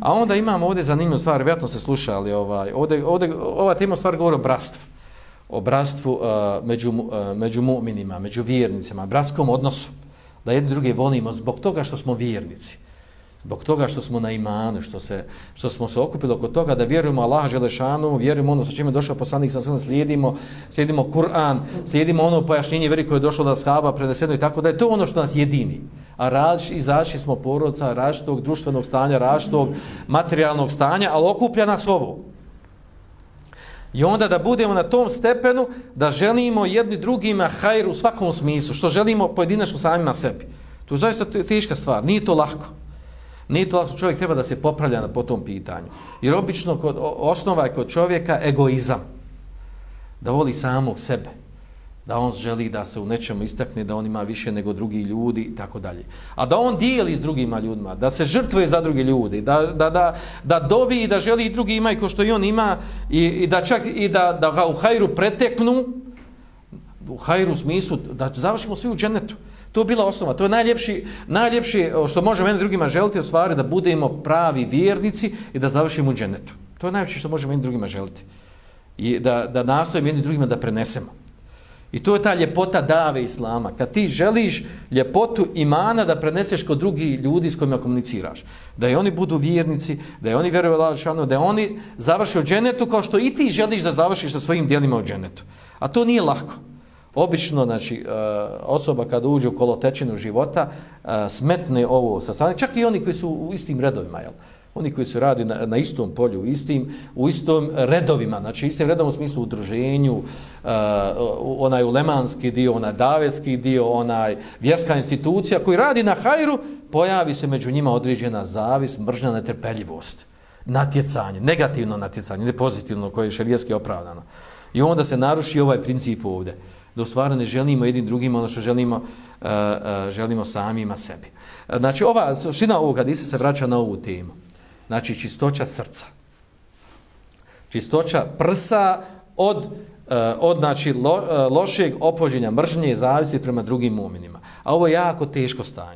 A onda imamo ovdje zanimljivu stvar, vjerojatno se slušali, ovaj, ovdje, ovdje, ova tema stvar govori o bratstvu. O bratstvu uh, među, uh, među mu'minima, među vjernicima, bratskom odnosu. Da jedni druge volimo zbog toga što smo vjernici. Zbog toga što smo na imanu, što, se, što smo se okupili oko toga da vjerujemo Allah Želešanu, vjerujemo ono sa čime je došao poslanik sa sada slijedimo, slijedimo Kur'an, slijedimo ono pojašnjenje veri koje je došlo da shaba preneseno i tako da je to ono što nas jedini. A različ, izašli smo porodca različitog društvenog stanja, različitog materijalnog stanja, ali okuplja nas ovo. I onda da budemo na tom stepenu da želimo jedni drugima hajru u svakom smislu, što želimo pojedinačno samima sebi. To je zaista teška stvar, nije to lako. Nije to lako, čovjek treba da se popravlja na po tom pitanju. Jer obično kod, osnova je kod čovjeka egoizam. Da voli samog sebe. Da on želi da se u nečemu istakne, da on ima više nego drugi ljudi i tako dalje. A da on dijeli s drugima ljudima, da se žrtvuje za drugi ljudi, da, da, da, da dovi i da želi i drugi imaju ko što i on ima i, i da čak i da, da ga u hajru preteknu, u hajru smislu, da završimo svi u dženetu. To je bila osnova, to je najljepši, najljepši što može meni drugima želiti, ostvari da budemo pravi vjernici i da završimo u dženetu. To je najljepši što može meni drugima želiti. I da, da nastojimo jedni drugima da prenesemo. I to je ta ljepota dave Islama. Kad ti želiš ljepotu imana da preneseš kod drugi ljudi s kojima komuniciraš. Da i oni budu vjernici, da i oni vjeruju u Lašanu, da oni završe u dženetu kao što i ti želiš da završiš sa svojim dijelima u dženetu. A to nije lako. Obično, znači, e, osoba kad uđe u kolotečinu života, e, smetne ovo sa strane, čak i oni koji su u istim redovima, jel? Oni koji se radi na, na istom polju, istim, u istom redovima, znači istim redom u smislu udruženju, uh, onaj ulemanski dio, onaj davetski dio, onaj vjerska institucija koji radi na hajru, pojavi se među njima određena zavis, mržnja, netrpeljivost, natjecanje, negativno natjecanje, ne pozitivno, koje je šarijeski opravdano. I onda se naruši ovaj princip ovdje. Da u stvari ne želimo jednim drugim ono što želimo, uh, uh, želimo samima sebi. Znači, ova šina ovog hadisa se vraća na ovu temu. Znači, čistoća srca. Čistoća prsa od, uh, od znači, lo, uh, lošeg opođenja mržnje i zavisi prema drugim uminima. A ovo je jako teško stanje.